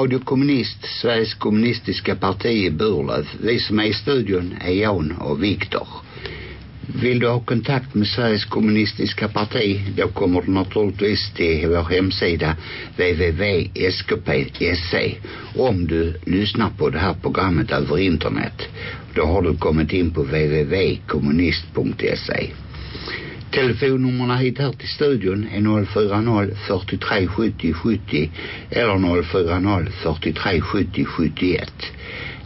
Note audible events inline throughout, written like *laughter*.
Radio Kommunist, Sveriges kommunistiska parti i Burlöv. Vi som är i studion är Jan och Viktor. Vill du ha kontakt med Sveriges kommunistiska parti då kommer du naturligtvis till vår hemsida www.skp.se om du lyssnar på det här programmet över internet. Då har du kommit in på www.kommunist.se. Telefonnummerna hit här till studion är 040 43 70 70 eller 040 43 70 71.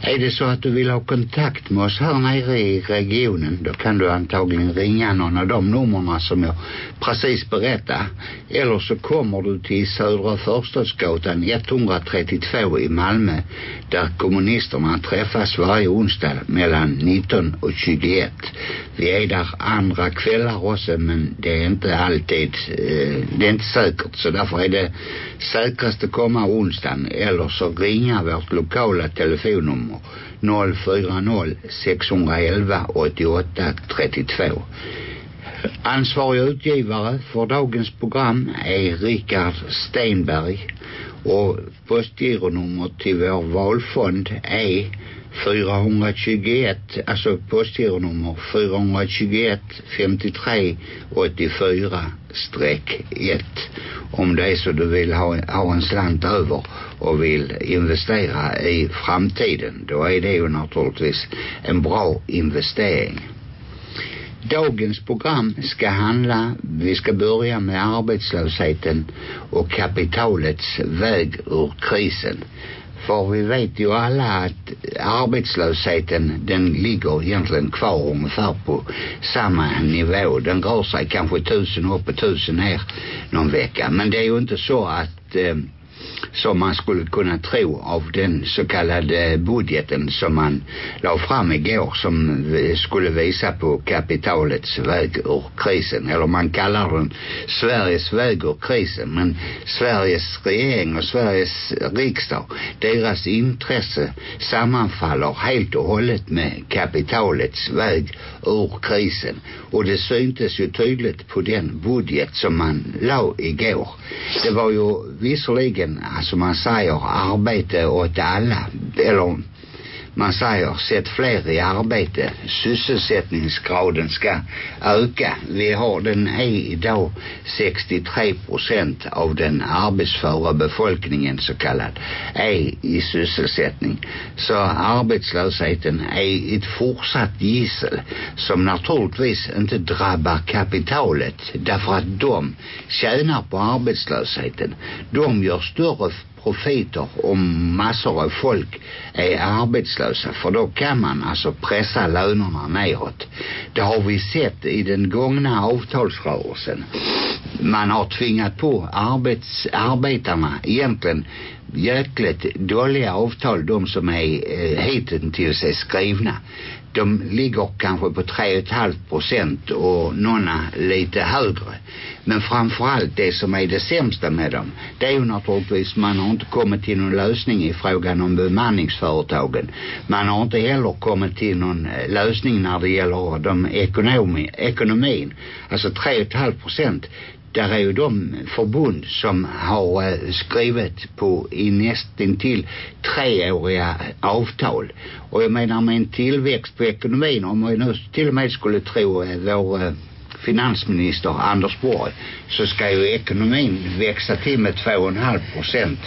Är det så att du vill ha kontakt med oss här nere i regionen då kan du antagligen ringa någon av de nummerna som jag precis berättade. Eller så kommer du till Södra Förstadsgatan 132 i Malmö där kommunisterna träffas varje onsdag mellan 19 och 21. Vi är där andra kvällar också men det är inte alltid, eh, det är inte säkert så därför är det säkrast att komma onsdagen eller så ringa vårt lokala telefonnummer 040 611 88 32. Ansvarig utgivare för dagens program är Richard Stenberg och postgironummer till vår valfond är 421, alltså postgironummer 421 53 84 streck 1 om det är så du vill ha, ha en slant över och vill investera i framtiden då är det ju naturligtvis en bra investering Dagens program ska handla, vi ska börja med arbetslösheten och kapitalets väg ur krisen. För vi vet ju alla att arbetslösheten den ligger egentligen kvar ungefär på samma nivå. Den rör sig kanske tusen upp och tusen ner någon vecka. Men det är ju inte så att eh, som man skulle kunna tro av den så kallade budgeten som man la fram igår som skulle visa på kapitalets väg ur krisen. Eller man kallar den Sveriges väg ur krisen men Sveriges regering och Sveriges riksdag deras intresse sammanfaller helt och hållet med kapitalets väg ur krisen. Och det syntes ju tydligt på den budget som man la igår det var ju visserligen alltså man säger arbete åt alla eller man säger sätt fler i arbete. Sysselsättningsgraden ska öka. Vi har den är idag 63 procent av den arbetsföra befolkningen så kallad är i sysselsättning. Så arbetslösheten är ett fortsatt gissel som naturligtvis inte drabbar kapitalet därför att de tjänar på arbetslösheten. De gör större profiter om massor av folk är arbetslösa för då kan man alltså pressa lönerna neråt. Det har vi sett i den gångna avtalsrörelsen. Man har tvingat på arbets, arbetarna egentligen jäkligt dåliga avtal de som är eh, hittills är skrivna de ligger kanske på 3,5 procent och några lite högre. Men framförallt det som är det sämsta med dem det är ju naturligtvis man har inte kommit till någon lösning i frågan om bemanningsföretagen. Man har inte heller kommit till någon eh, lösning när det gäller de ekonomi, ekonomin. Alltså 3,5 procent där är ju de förbund som har eh, skrivit på i nästan till treåriga avtal. Och jag menar med en tillväxt på ekonomin om man nu till och med skulle tro eh, vår eh, finansminister Anders Borg så ska ju ekonomin växa till med 2,5 procent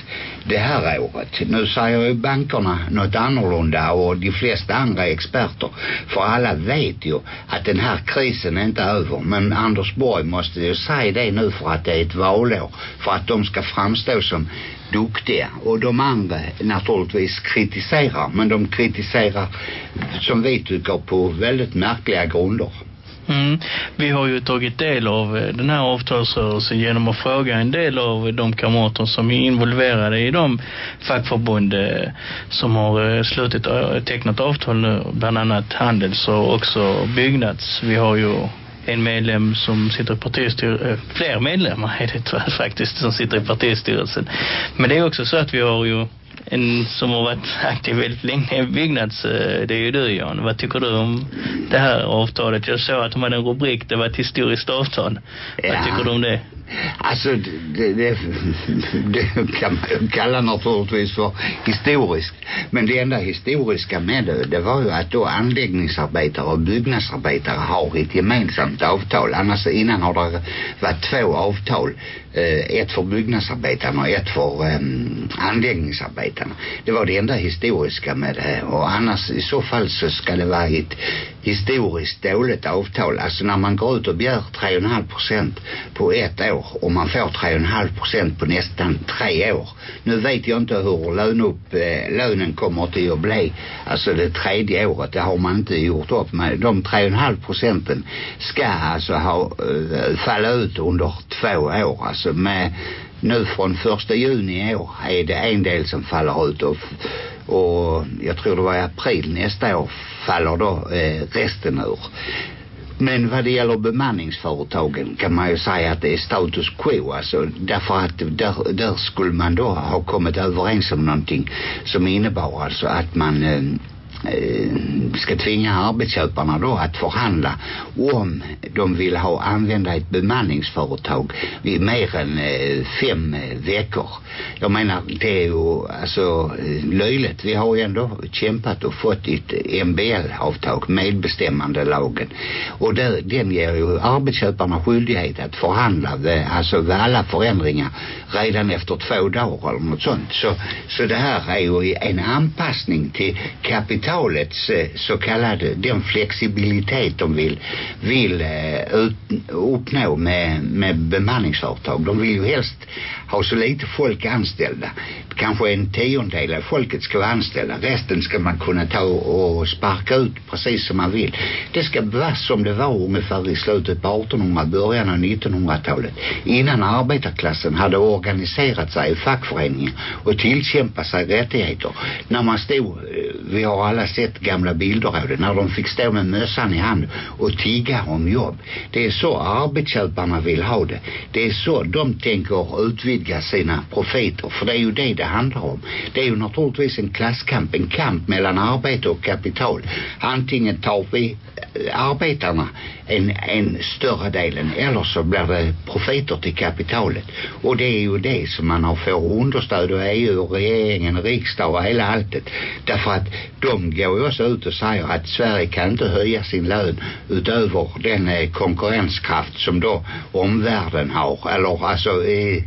det här året. Nu säger ju bankerna något annorlunda och de flesta andra experter för alla vet ju att den här krisen är inte över men Anders Borg måste ju säga det nu för att det är ett valår för att de ska framstå som duktiga och de andra naturligtvis kritiserar men de kritiserar som vi tycker på väldigt märkliga grunder. Mm. Vi har ju tagit del av eh, den här avtalsrörelsen genom att fråga en del av de kamrater som är involverade i de fackförbund eh, som har eh, slutit tecknat avtal nu, bland annat Handels och också Byggnads. Vi har ju en medlem som sitter i partistyrelsen, fler medlemmar är det faktiskt som sitter i partistyrelsen. Men det är också så att vi har ju en som har varit aktiv väldigt länge i byggnads, eh, det är ju du Jan. Vad tycker du om det här avtalet? Jag såg att de hade en rubrik, det var ett historiskt avtal. Ja. Vad tycker du om det? Alltså det, det, det kan man kalla naturligtvis för historiskt. Men det enda historiska med det, det var ju att då anläggningsarbetare och byggnadsarbetare har ett gemensamt avtal. Annars innan har det varit två avtal. Eh, ett för byggnadsarbetarna och ett för eh, anläggningsarbetarna. Det var det enda historiska med det. här Och annars i så fall så ska det vara ett historiskt dåligt avtal. Alltså när man går ut och begär 3,5 procent på ett år och man får 3,5 procent på nästan tre år. Nu vet jag inte hur lön upp, eh, lönen kommer till att bli. Alltså det tredje året, det har man inte gjort upp med. De 3,5 procenten ska alltså ha eh, falla ut under två år. Alltså med nu från första juni i år är det en del som faller ut och, och jag tror det var i april nästa år faller då eh, resten ur. Men vad det gäller bemanningsföretagen kan man ju säga att det är status quo alltså därför att där, där skulle man då ha kommit överens om någonting som innebar alltså att man Eh, Eh, ska tvinga arbetsköparna då att förhandla om de vill ha använda ett bemanningsföretag i mer än eh, fem eh, veckor. Jag menar det är ju alltså löjligt. Vi har ju ändå kämpat och fått ett MBL-avtal, medbestämmande lagen. Och där, den ger ju arbetsköparna skyldighet att förhandla vid, alltså vid alla förändringar redan efter två dagar eller något sånt. Så, så det här är ju en anpassning till kapital kapitalets eh, så kallade eh, den flexibilitet de vill, vill eh, ut, uppnå med, med bemanningsföretag. De vill ju helst ha så lite folk anställda. Kanske en tiondel av folket ska vara anställda. Resten ska man kunna ta och sparka ut precis som man vill. Det ska vara som det var ungefär i slutet på 1800 början av 1900-talet. Innan arbetarklassen hade organiserat sig i fackföreningen och tillkämpat sig rättigheter. När man stod, vi har alla sett gamla bilder av det, när de fick stå med mössan i hand och tigga om jobb. Det är så arbetsköparna vill ha det. Det är så de tänker utvidga sina profeter för det är ju det det handlar om det är ju naturligtvis en klasskamp en kamp mellan arbete och kapital antingen tar vi arbetarna en, en större delen eller så blir det profiter till kapitalet. Och det är ju det som man har får understöd och EU och regeringen och riksdag och hela alltet. Därför att de går ju också ut och säger att Sverige kan inte höja sin lön utöver den eh, konkurrenskraft som då omvärlden har eller alltså eh,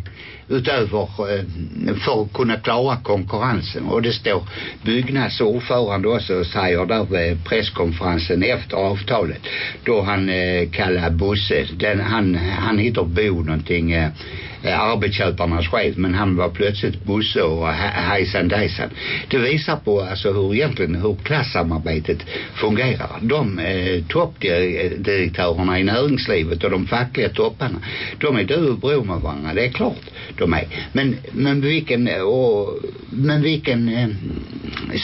utöver eh, för att kunna klara konkurrensen. Och det står Byggnads ordförande också och säger där vid presskonferensen efter avtalet då han eh, kallar Bosse den, han, han heter Bo någonting eh, Eh, arbetsköparnas chef men han var plötsligt Bosse och hejsan dejsan. Det visar på alltså hur egentligen hur klassamarbetet fungerar. De eh, toppdirektörerna i näringslivet och de fackliga topparna de är du och bror med varandra, det är klart de är. Men, men vilken och, men vilken eh,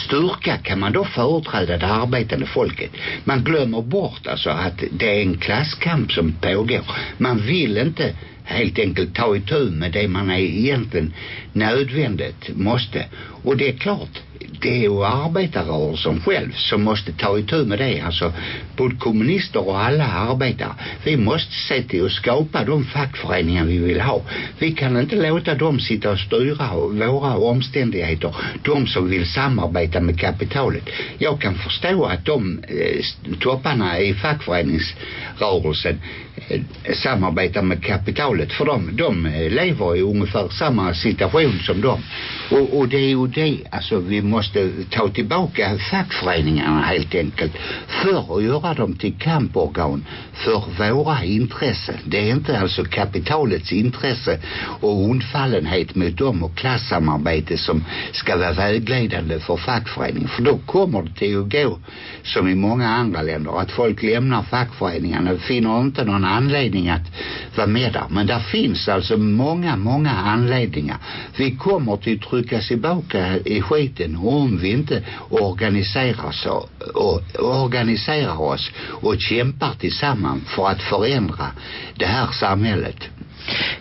styrka kan man då företräda det arbetande folket? Man glömmer bort alltså att det är en klasskamp som pågår. Man vill inte helt enkelt ta itu med det man är egentligen nödvändigt måste. Och det är klart, det är ju arbetarrörelsen själv som måste ta itu med det. Alltså både kommunister och alla arbetare. Vi måste se till att skapa de fackföreningar vi vill ha. Vi kan inte låta dem sitta och styra våra omständigheter. De som vill samarbeta med kapitalet. Jag kan förstå att de eh, topparna i fackföreningsrörelsen samarbeta samarbetar med kapitalet. För de, de eh, lever i ungefär samma situation som dem. Och, och det är ju det, alltså vi måste ta tillbaka fackföreningarna helt enkelt för att göra dem till kamporgan för våra intressen. Det är inte alltså kapitalets intresse och undfallenhet mot dem och klassamarbete som ska vara vägledande för fackföreningen. För då kommer det till att gå som i många andra länder att folk lämnar fackföreningarna och finner inte någon anledning att vara med där. Men där finns alltså många, många anledningar. Vi kommer till att tryckas tillbaka i skiten om vi inte organiserar oss och, och organiserar oss och kämpar tillsammans för att förändra det här samhället.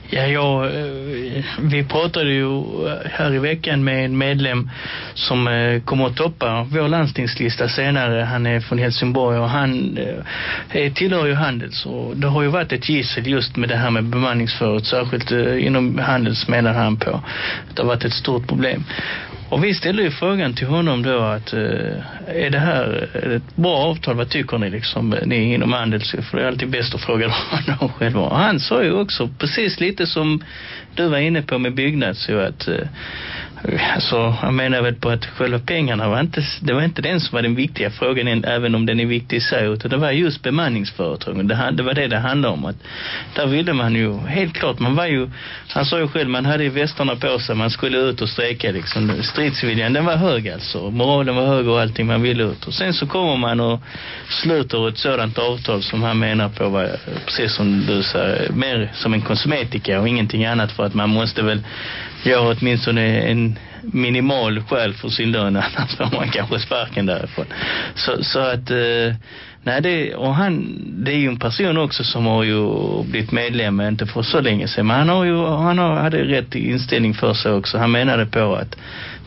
Ja, jag, eh, vi pratade ju eh, här i veckan med en medlem som eh, kommer att toppa vår landstingslista senare. Han är från Helsingborg och han är, tillhör ju Handels. Och det har ju varit ett gissel just med det här med bemanningsföret, särskilt inom Handels menar han på. Det har varit ett stort problem. Och vi ställde ju frågan till honom då att eh, är det här ett bra avtal? Vad tycker ni liksom, ni inom Handels? För det är alltid bäst att fråga *laughs* honom själva. Och han sa ju också precis lite som du var inne på med Byggnads ju att eh, Alltså, jag menar väl på att själva pengarna var inte, det var inte den som var den viktiga frågan, även om den är viktig i sig, utan det var just bemanningsföretagen. Det, det var det det handlade om. Att där ville man ju, helt klart, man var ju, han sa ju själv, man hade ju västarna på sig, man skulle ut och strejka liksom. Stridsviljan, den var hög alltså. Moralen var hög och allting, man ville ut. Och sen så kommer man och sluter ett sådant avtal som han menar på var, precis som du säger, mer som en kosmetika och ingenting annat för att man måste väl gör åtminstone en minimal skäl för sin lön *laughs* annars får man kanske sparken därifrån. Så, så att eh, nej det, och han det är ju en person också som har ju blivit medlem inte för så länge sedan men han har ju han har, hade rätt inställning för sig också. Han menade på att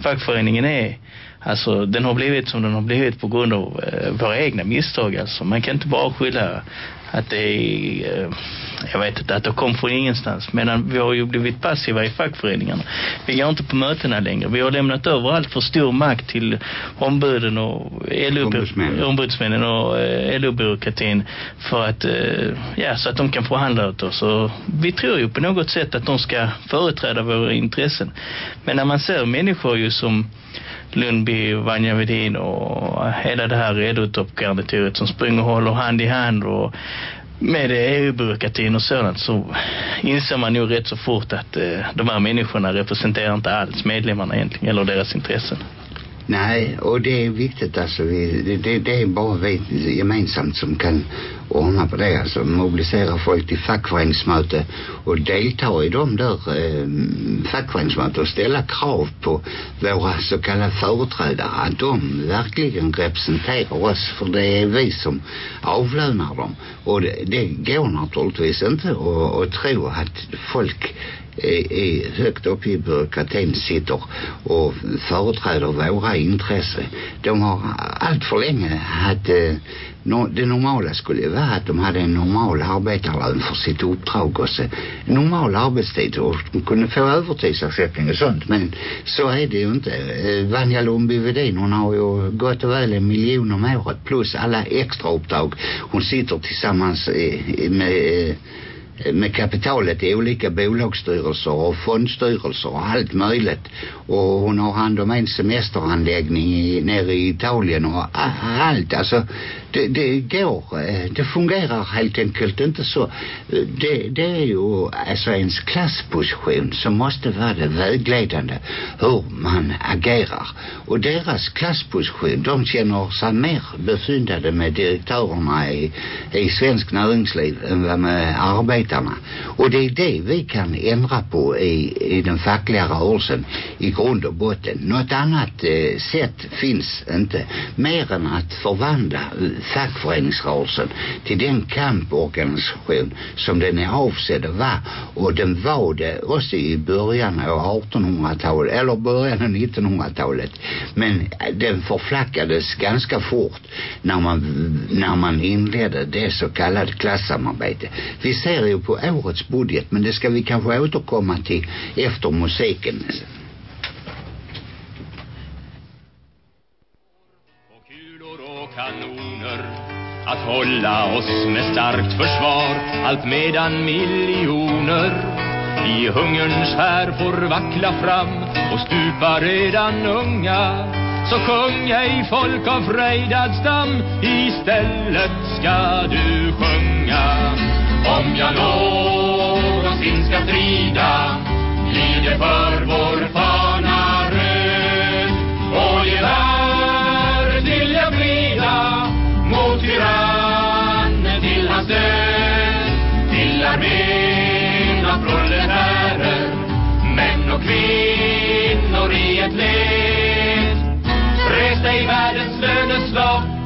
fackföreningen är Alltså den har blivit som den har blivit på grund av eh, våra egna misstag alltså. Man kan inte bara skylla att det är, eh, jag vet inte, att det kom från ingenstans. Men vi har ju blivit passiva i fackföreningarna. Vi går inte på mötena längre. Vi har lämnat över allt för stor makt till ombuden och ombudsmännen. ombudsmännen och eh, LO-byråkratin för att, eh, ja, så att de kan förhandla åt oss. Och vi tror ju på något sätt att de ska företräda våra intressen. Men när man ser människor ju som Lundby, Vanja Vedin och hela det här redotoppgarnituret som springer och håller hand i hand och med EU-byråkratin och sådant så inser man ju rätt så fort att eh, de här människorna representerar inte alls medlemmarna egentligen eller deras intressen. Nej, och det är viktigt alltså. Vi, det, det det är bara vi gemensamt som kan ordna på det. Alltså mobilisera folk till fackföreningsmöte och delta i de där eh, fackföreningsmöten och ställa krav på våra så kallade företrädare att de verkligen representerar oss för det är vi som avlönar dem. Och det, det går naturligtvis inte att tro att folk är högt upp i byråkratin sitter och företräder våra intressen. De har allt för länge haft eh, no, det normala skulle vara att de hade en normal arbetarlön för sitt uppdrag och så, normal arbetstid och de kunde få övertidsersättning och sånt men så är det ju inte øh, Vanja Lundby Vedin hon har ju gått och väl en miljon om året plus alla extra uppdrag hon sitter tillsammans øh, med med kapitalet i olika bolagsstyrelser och fondstyrelser och allt möjligt. Och hon har hand om en semesteranläggning i, nere i Italien och allt. Alltså det, det går, eh, det fungerar helt enkelt inte så. Det, det är ju alltså ens klassposition som måste vara det vägledande hur man agerar. Och deras klassposition, de känner sig mer befyndade med direktörerna i, i svensk näringsliv än vad med arbetarna. Och det är det vi kan ändra på i, i den fackliga rörelsen i grund och botten. Något annat eh, sätt finns inte mer än att förvandla fackföreningsrörelsen till den kamporganisation som den är avsedd att vara. Och den var det också i början av 1800-talet eller början av 1900-talet men den förflackades ganska fort när man, när man inledde det så kallade klassamarbete. Vi ser ju på årets budget men det ska vi kanske återkomma till efter musiken att hålla oss med starkt försvar allt medan miljoner i hungerns här får vackla fram och stupa redan unga. Så sjung ej folk av frejdad stam istället ska du sjunga. Om jag någonsin ska strida blir det för vår Far.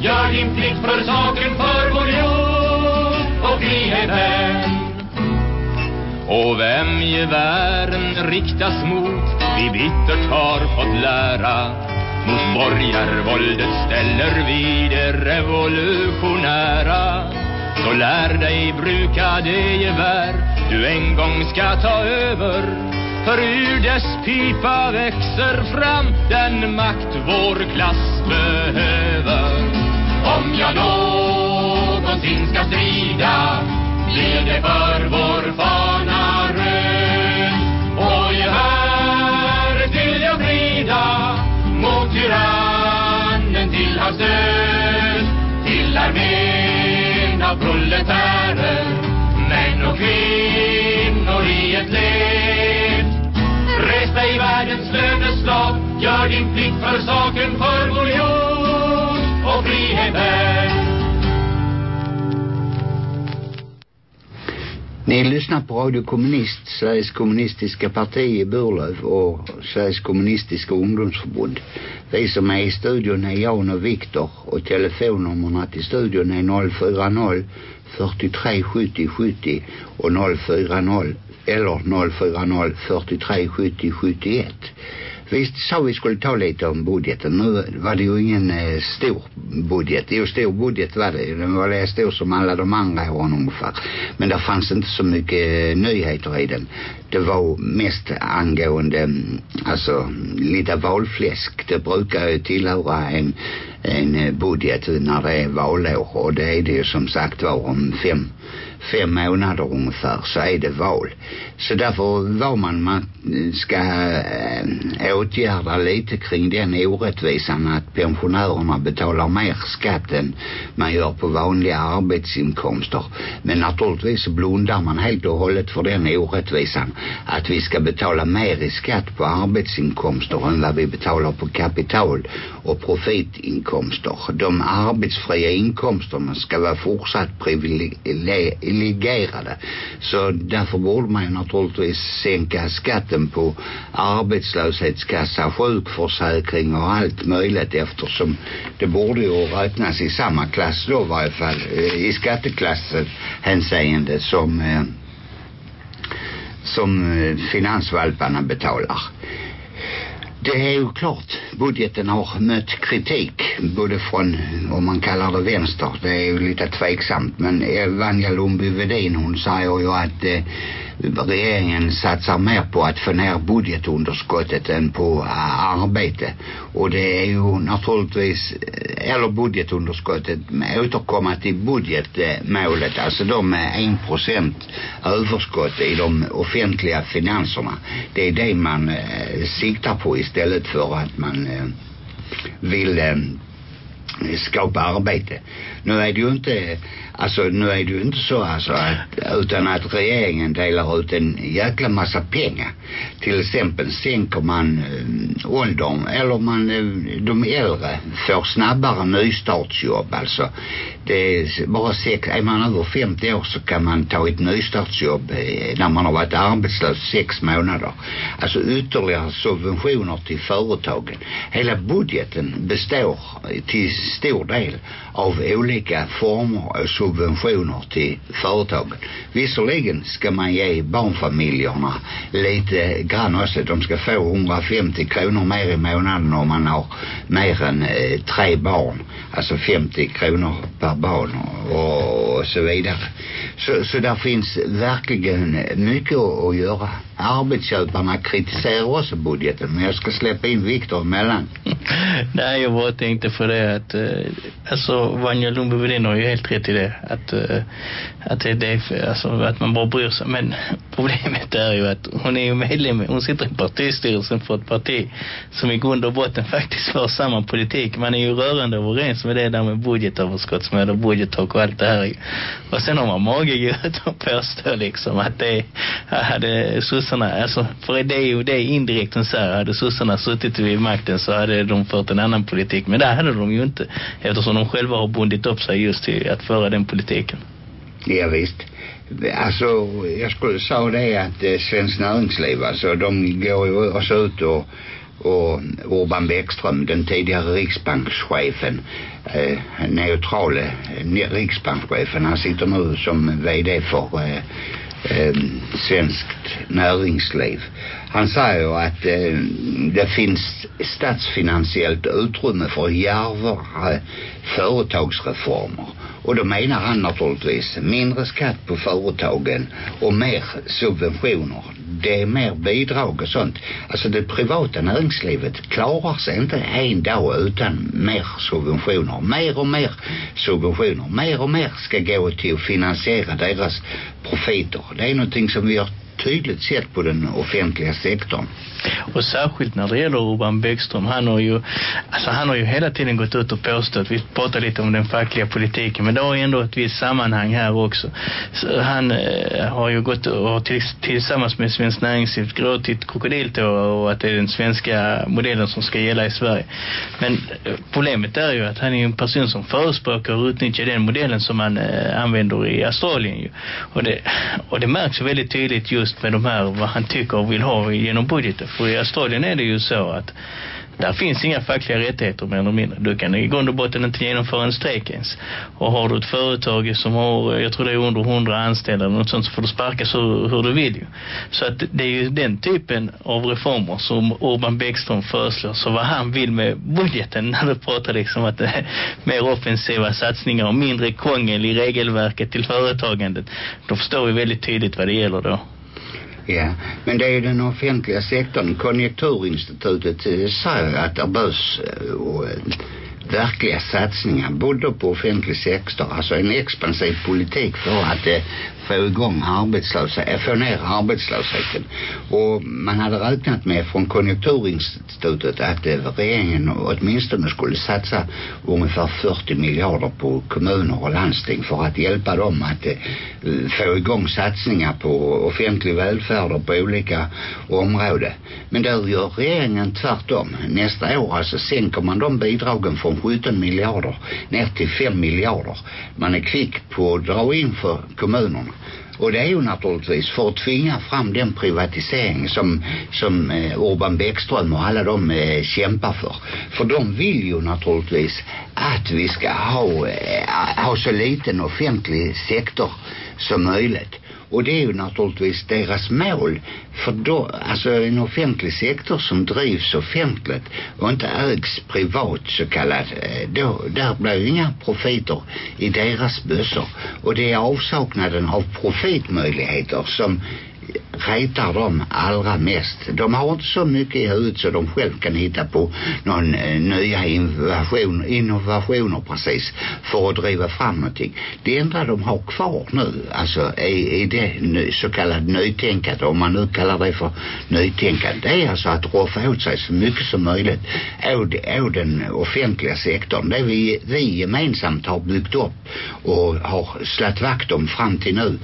Gör din plikt för saken för vår jord och friheten och vem gevären riktas mot vi bittert har fått lära. Mot borgarvåldet ställer vi det revolutionära. Så lär dig bruka det gevär du en gång ska ta över. För ur dess pipa växer fram den makt vår klass behöver. Om jag någonsin ska strida blir det för vår fana röd och gevär till jag vrida mot tyrannen till hans död. Till armén av proletärer män och kvinnor i ett led. Res dig världens löneslag Gör din plikt för saken för vår jord bli en vän. Ni lyssnar på Radio Kommunist, Sveriges kommunistiska parti i Burlöv och Sveriges kommunistiska ungdomsförbund. Vi som är i studion är Jan och Viktor och telefonnummerna till studion är 040 43 70 70 och 040 eller 040 43 70 71. Vi sa vi skulle ta lite om budgeten. Nu var det ju ingen eh, stor budget. Jo, stor budget var det. Den var lika stor som alla de andra åren ungefär. Men det fanns inte så mycket eh, nyheter i den. Det var mest angående, mm, alltså lite valfläsk. Det brukar ju tillhöra en, en eh, budget när det är valår. Och det är det ju som sagt var om fem fem månader ungefär så är det val. Så därför var man, man ska äh, åtgärda lite kring den orättvisan att pensionärerna betalar mer skatt än man gör på vanliga arbetsinkomster. Men naturligtvis så blundar man helt och hållet för den orättvisan att vi ska betala mer i skatt på arbetsinkomster än vad vi betalar på kapital och profitinkomster. De arbetsfria inkomsterna ska vara fortsatt privilegierade. Så därför borde man ju naturligtvis sänka skatten på arbetslöshetskassa, sjukförsäkring och allt möjligt eftersom det borde ju räknas i samma klass då i varje fall eh, i skatteklassen hänseende som eh, som eh, finansvalparna betalar. Det är ju klart, budgeten har mött kritik både från, om man kallar det vänster, det är ju lite tveksamt, men Vanja Lundby-Vedin hon säger ju att eh, regeringen satsar mer på att få ner budgetunderskottet än på eh, arbete. Och det är ju naturligtvis, eh, eller budgetunderskottet, återkomma till budgetmålet, alltså de med en procent överskott i de offentliga finanserna. Det är det man eh, siktar på istället för att man uh, vill eh, skapa arbete. Nu är det ju inte Alltså nu är det ju inte så alltså att, utan att regeringen delar ut en jäkla massa pengar. Till exempel sänker man øh, äh, åldern eller man, äh, de äldre får snabbare nystartsjobb alltså. Det är bara sex, är man över 50 år så kan man ta ett nystartsjobb øh, äh, när man har varit arbetslös sex månader. Alltså ytterligare subventioner till företagen. Hela budgeten består till stor del av olika former av subventioner till företagen. Visserligen ska man ge barnfamiljerna lite grann också. De ska få 150 kronor mer i månaden om man har mer än eh, tre barn. Alltså 50 kronor per barn och, och så vidare. Så, så där finns verkligen mycket att, att göra. Arbetsköparna kritiserar också budgeten men jag ska släppa in Viktor emellan. *laughs* Nej, jag bara tänkte för det att eh, alltså Vanja Lundby-Wedin har ju helt rätt i det att, eh, att det är det för, alltså, att man bara bryr sig. Men *laughs* problemet är ju att hon är ju medlem hon sitter i partistyrelsen för ett parti som i grund och botten *laughs* faktiskt för samma politik. Man är ju rörande överens med det där med budgetöverskottsmål och budgettak och allt det här. Och sen har man mage att påstå liksom att det hade sossarna alltså för det är ju det indirekt så säger hade sossarna suttit vid makten så hade de fört en annan politik men det hade de ju inte eftersom de själva har bundit upp sig just till att föra den politiken. Ja visst. Alltså jag skulle säga det att eh, Svenskt Näringsliv alltså de går ju också ut och och Urban Bäckström, den tidigare riksbankschefen, eh, neutrale eh, riksbankschefen, han sitter nu som vd för, eh, eh, svenskt näringsliv. Han säger att eh, det finns statsfinansiellt utrymme för djärvare företagsreformer. Och då menar han naturligtvis mindre skatt på företagen och mer subventioner. Det är mer bidrag och sånt. Alltså det privata näringslivet klarar sig inte en dag utan mer subventioner. Mer och mer subventioner. Mer och mer ska gå till att finansiera deras profiter. Det är någonting som vi har tydligt sett på den offentliga sektorn. Och särskilt när det gäller Urban Bäckström. Han har ju, alltså han har ju hela tiden gått ut och påstått, vi pratar lite om den fackliga politiken, men det har ändå ett visst sammanhang här också. Så han eh, har ju gått och till, tillsammans med Svenskt Näringsliv gråtit krokodiltårar och att det är den svenska modellen som ska gälla i Sverige. Men eh, problemet är ju att han är en person som förespråkar och utnyttjar den modellen som man eh, använder i Australien ju. Och det, och det märks väldigt tydligt just med de här, vad han tycker och vill ha genom budgeten. För i Australien är det ju så att där finns inga fackliga rättigheter mer eller mindre. Du kan i grund och botten inte genomföra en strejk ens. Och har du ett företag som har, jag tror det är under 100 anställda eller något sånt så får du sparkas hur, hur du vill ju. Så att det är ju den typen av reformer som Urban Bäckström föreslår. Så vad han vill med budgeten *laughs* när du pratar liksom att det är mer offensiva satsningar och mindre krångel i regelverket till företagandet. Då förstår vi väldigt tydligt vad det gäller då. Ja, men det är den offentliga sektorn. Konjunkturinstitutet eh, säger att det behövs eh, och, eh, verkliga satsningar både på offentlig sektor, alltså en expansiv politik för att eh, få igång arbetslöshet, eh, få ner arbetslösheten. Och man hade räknat med från konjunkturinstitutet att eh, regeringen åtminstone skulle satsa ungefär 40 miljarder på kommuner och landsting för att hjälpa dem att eh, få igång satsningar på offentlig välfärd och på olika områden. Men då gör regeringen tvärtom. Nästa år alltså sänker man de bidragen från 17 miljarder ner till 5 miljarder. Man är kvick på att dra in för kommunerna. Och det är ju naturligtvis för att tvinga fram den privatisering som, som eh, Urban Bäckström och alla de eh, kämpar för. För de vill ju naturligtvis att vi ska ha, eh, ha så liten offentlig sektor som möjligt. Och det är ju naturligtvis deras mål. För då, alltså en offentlig sektor som drivs offentligt och inte ägs privat så kallat, eh, då, där blir inga profiter i deras bössor. Och det är avsaknaden av profitmöjligheter som retar dem allra mest. De har inte så mycket i huvudet så de själv kan hitta på någon eh, nya innovation, innovationer precis för att driva fram någonting. Det enda de har kvar nu alltså är, är det så kallat nytänkande om man nu kallar det för nytänkande. Det är alltså att roffa åt sig så mycket som möjligt av den offentliga sektorn. Det vi, vi gemensamt har byggt upp och har slagit vakt om fram till nu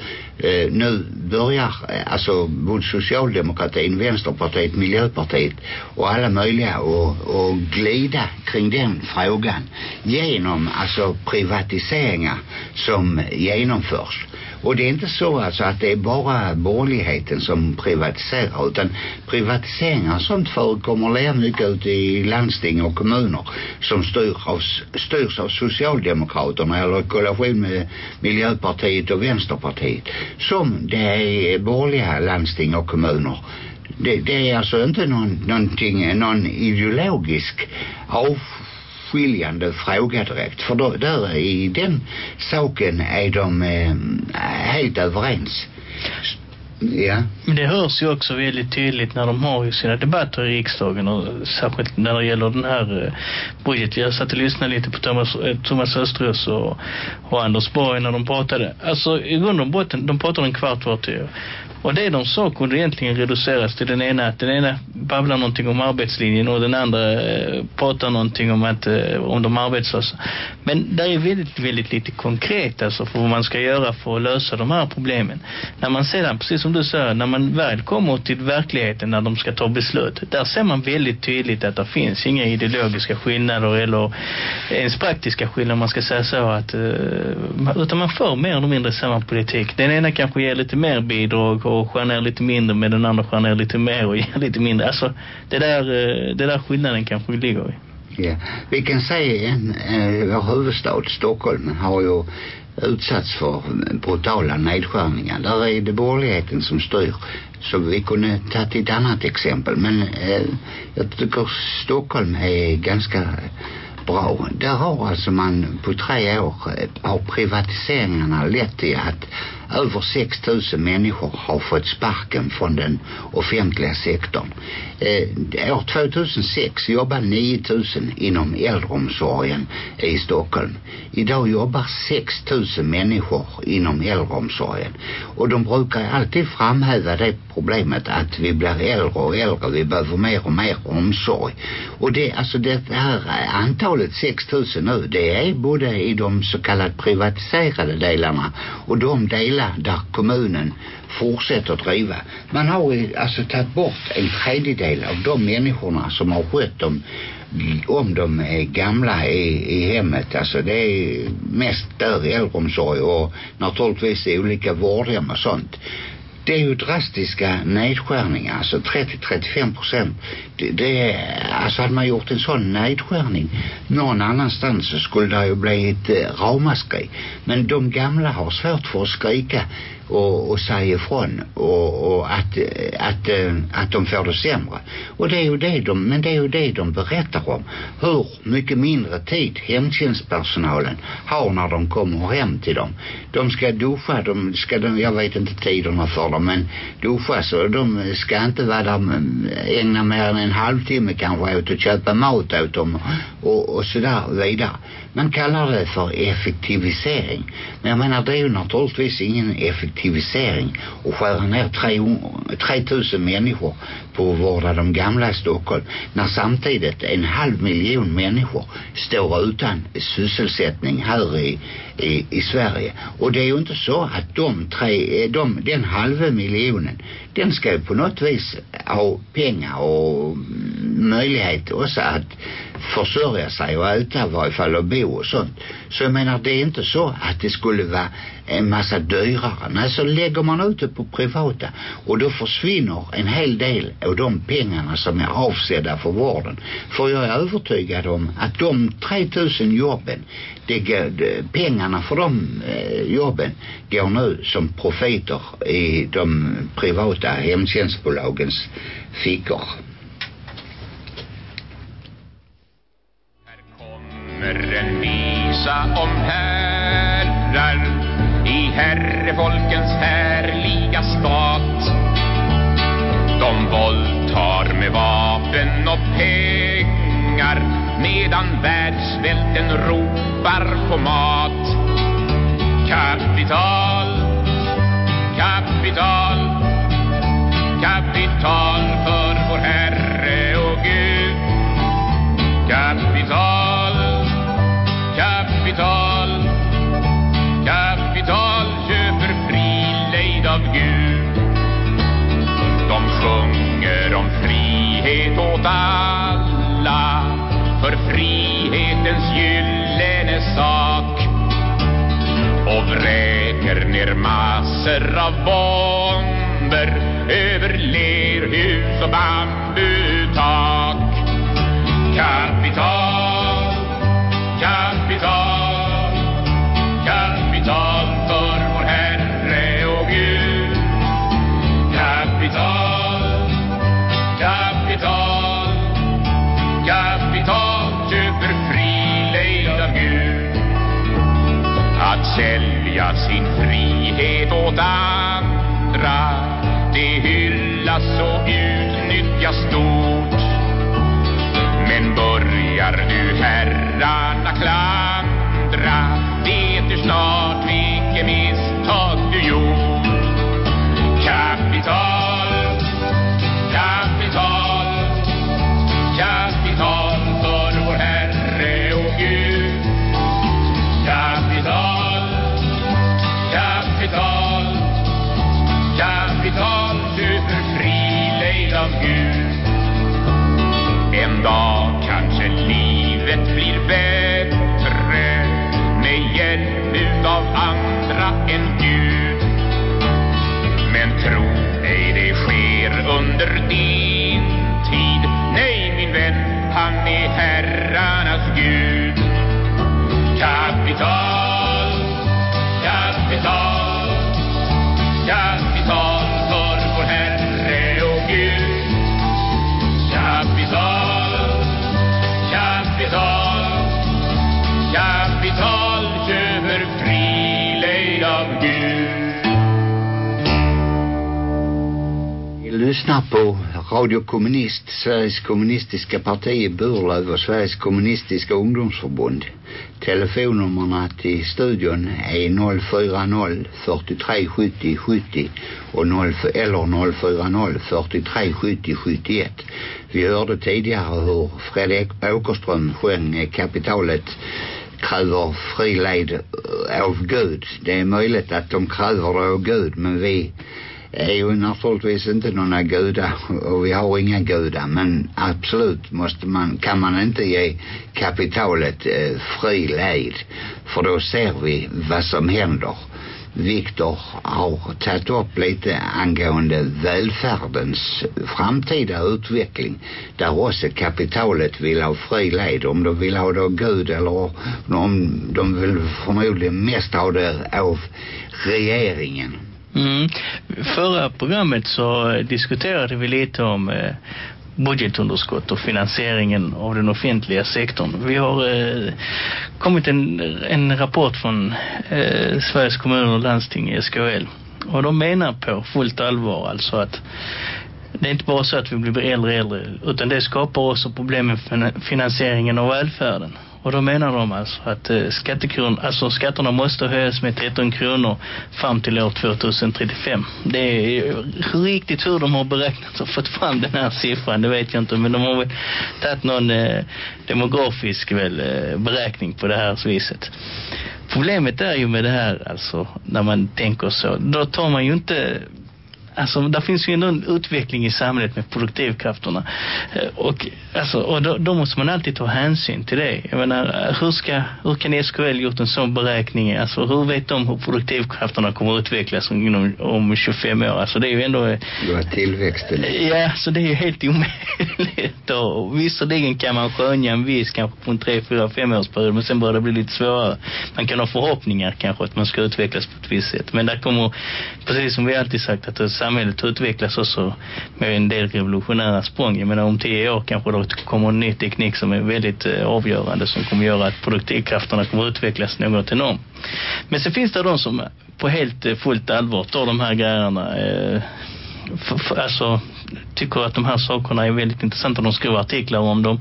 eh, nu börjar eh, alltså både socialdemokratin, vänsterpartiet, miljöpartiet och alla möjliga och, och glida kring den frågan genom alltså privatiseringar som genomförs. Och det är inte så alltså att det är bara borgerligheten som privatiserar utan privatiseringar sånt förekommer lika mycket ute i landsting och kommuner som styr av, styrs av Socialdemokraterna eller kollation med Miljöpartiet och Vänsterpartiet som det är borgerliga landsting och kommuner. Det, det är alltså inte någon, någonting, någon ideologisk av skiljande fråga direkt. För då, där i den saken är de eh, helt överens. Ja. Men det hörs ju också väldigt tydligt när de har ju sina debatter i riksdagen och särskilt när det gäller den här eh, budget. budgeten. Jag satt och lyssnade lite på Thomas, eh, Thomas Östros och, och Anders Borg när de pratade. Alltså i grund och botten, de pratade en kvart var till. Och det de sa kunde egentligen reduceras till den ena att den ena babblar någonting om arbetslinjen och den andra eh, pratar någonting om att eh, om de arbetslösa. Men det är väldigt, väldigt lite konkret alltså för vad man ska göra för att lösa de här problemen. När man sedan, precis som du sa, när man väl kommer till verkligheten när de ska ta beslut, där ser man väldigt tydligt att det finns inga ideologiska skillnader eller ens praktiska skillnader man ska säga så att eh, utan man får mer eller mindre samma politik. Den ena kanske ger lite mer bidrag och skär ner lite mindre med den andra skär ner lite mer och *laughs* ger lite mindre. Alltså det där, eh, det där skillnaden kanske ligger i. Ja, vi kan säga en, eh, vår huvudstad Stockholm har ju utsatts för brutala nedskärningar. Där är det borgerligheten som styr. Så vi kunde ta till ett annat exempel. Men eh, jag tycker Stockholm är ganska bra. Där har alltså man på tre år eh, har privatiseringarna lett till att över 6 000 människor har fått sparken från den offentliga sektorn. Eh, år 2006 jobbade 9 000 inom äldreomsorgen i Stockholm. Idag jobbar 6 000 människor inom äldreomsorgen. Och de brukar alltid framhäva det problemet att vi blir äldre och äldre. Vi behöver mer och mer omsorg. Och det, alltså det här antalet 6 000 nu, det är både i de så kallat privatiserade delarna och de delar där kommunen fortsätter att driva. Man har ju alltså tagit bort en tredjedel av de människorna som har skött dem om de är gamla i, i hemmet. Alltså det är mest där i äldreomsorg och naturligtvis i olika vårdhem och sånt det är ju drastiska nedskärningar, alltså 30-35 procent. Det, det är, alltså hade man gjort en sån nedskärning någon annanstans så skulle det ju bli ett eh, ramaskri. Men de gamla har svårt för att skrika och, och säga ifrån och, och att, att, eh, att de får det sämre. Och det är ju det de, men det är ju det de berättar om. Hur mycket mindre tid hemtjänstpersonalen har när de kommer hem till dem. De ska duscha, de ska, jag vet inte tiderna för dem, men duscha så de ska inte vara där, ägna mer än en halvtimme kanske åt att köpa mat åt dem och, och sådär vidare. Man kallar det för effektivisering. Men jag menar det är ju naturligtvis ingen effektivisering att skära ner 3000 människor på att vårda de gamla i Stockholm när samtidigt en halv miljon människor står utan sysselsättning här i, i, i Sverige. Och det är ju inte så att de tre, eh, de, den halva miljonen den ska ju på något vis ha pengar och möjlighet också att försörja sig och äta i varje fall och bo och sånt. Så jag menar det är inte så att det skulle vara en massa dyrare. Nej, så lägger man ut det på privata och då försvinner en hel del av de pengarna som är avsedda för vården. För jag är övertygad om att de 3000 jobben, det eh, går, pengarna för de eh, jobben går nu som profiter i de privata hemtjänstbolagens fickor. Här kommer en visa om herrar i herrefolkens härliga stat. De våldtar med vapen och pengar medan världssvälten ropar på mat. Kapital, kapital, kapital för vår Herre och Gud. Kapital, kapital, kapital köper fri lejd av Gud. De sjunger om frihet åt alla för frihetens gyllene sak och vräker ner massor av bomber över lerhus och bambutak. Kapital, åt andra det hyllas och utnyttjas stort. Men börjar du herrarna klandra vet du snart herrarnas Gud. Kapital, kapital, kapital för vår Herre och Gud. Kapital, kapital, kapital köper frilejd av Gud. Lyssnar på Radio Kommunist, Sveriges kommunistiska parti i Burlöv och Sveriges kommunistiska ungdomsförbund. Telefonnummerna till studion är 040 43 70 70 och 0, eller 040 43 70 71. Vi hörde tidigare hur Fredrik Åkerström sjöng eh, kapitalet kräver friled eh, av Gud. Det är möjligt att de kräver det av Gud men vi Eh, är ju naturligtvis inte några gudar och vi har inga gudar men absolut måste man, kan man inte ge kapitalet eh, fri lejd för då ser vi vad som händer. Viktor har tagit upp lite angående välfärdens framtida utveckling där också kapitalet vill ha fri led om de vill ha det av Gud eller om de vill förmodligen mest ha det av regeringen Mm. Förra programmet så diskuterade vi lite om eh, budgetunderskott och finansieringen av den offentliga sektorn. Vi har eh, kommit en, en rapport från eh, Sveriges kommuner och landsting, SKL. Och de menar på fullt allvar alltså att det är inte bara så att vi blir äldre äldre utan det skapar också problem med finansieringen av välfärden. Och då menar de alltså att eh, skattekron, alltså skatterna måste höjas med 13 kronor fram till år 2035. Det är riktigt hur de har beräknat och fått fram den här siffran, det vet jag inte. Men de har väl tagit någon eh, demografisk väl, eh, beräkning på det här viset. Problemet är ju med det här, alltså när man tänker så, då tar man ju inte alltså där finns ju ändå en utveckling i samhället med produktivkrafterna. Eh, och, alltså, och då, då, måste man alltid ta hänsyn till det. Jag menar, hur, ska, hur kan SKL gjort en sån beräkning? Alltså hur vet de hur produktivkrafterna kommer att utvecklas inom, om 25 år? Alltså det är ju ändå det var tillväxten ja, så det är ju helt omöjligt. Och visserligen kan man skönja en viss kanske på en 3, 4, 5 årsperiod men sen börjar det bli lite svårare. Man kan ha förhoppningar kanske att man ska utvecklas på ett visst sätt. Men där kommer, precis som vi alltid sagt att det samhället utvecklas också med en del revolutionära språng. Jag menar om tio år kanske det kommer en ny teknik som är väldigt eh, avgörande som kommer göra att produktivkrafterna kommer utvecklas något enormt. Men så finns det de som på helt eh, fullt allvar tar de här grejerna eh, för, för, alltså tycker att de här sakerna är väldigt intressanta. De skriver artiklar om dem